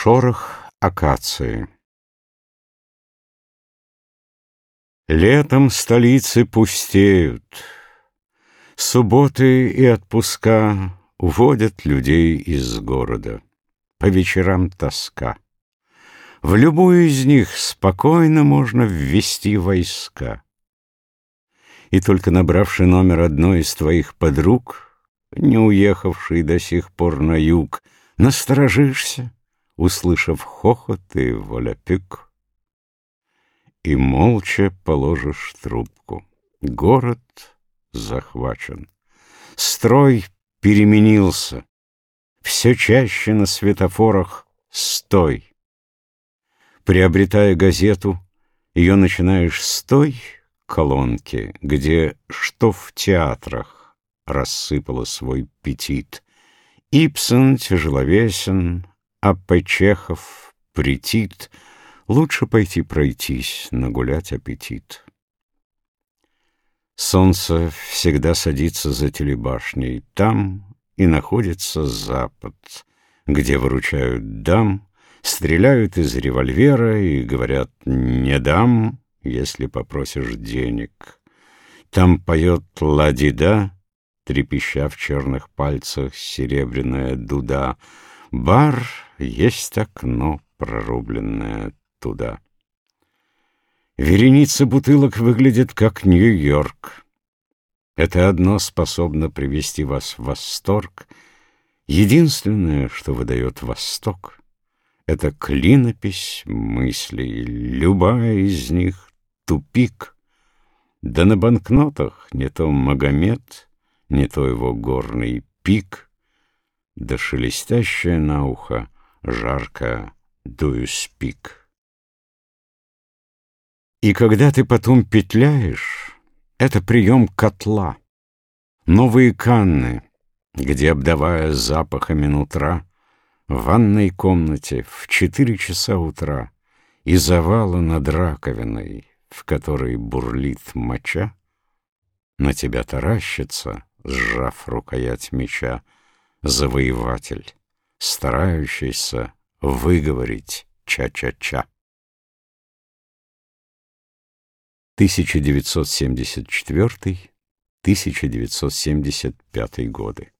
Шорох акации Летом столицы пустеют, Субботы и отпуска Уводят людей из города. По вечерам тоска. В любую из них спокойно можно ввести войска. И только набравший номер одной из твоих подруг, Не уехавший до сих пор на юг, Насторожишься, услышав хохот и воляпюк, И молча положишь трубку. Город захвачен. Строй переменился. Все чаще на светофорах «Стой!» Приобретая газету, ее начинаешь с той колонки, где что в театрах рассыпало свой петит. Ипсон тяжеловесен, а П. Чехов претит, Лучше пойти пройтись, нагулять аппетит. Солнце всегда садится за телебашней. Там и находится запад, где выручают дам, стреляют из револьвера и говорят «не дам, если попросишь денег». Там поет ладида, трепеща в черных пальцах серебряная дуда. Бар есть окно, прорубленное туда. Вереница бутылок выглядит как Нью-Йорк. Это одно способно привести вас в восторг. Единственное, что выдает Восток, это клинопись мыслей, любая из них — тупик. Да на банкнотах не то Магомед, не то его горный пик, да шелестящая на ухо жарко дуюспик. И когда ты потом петляешь, это прием котла. Новые канны, где, обдавая запахами нутра, В ванной комнате в четыре часа утра И завала над раковиной, в которой бурлит моча, На тебя таращится, сжав рукоять меча, Завоеватель, старающийся выговорить ча-ча-ча. 1974-1975 годы.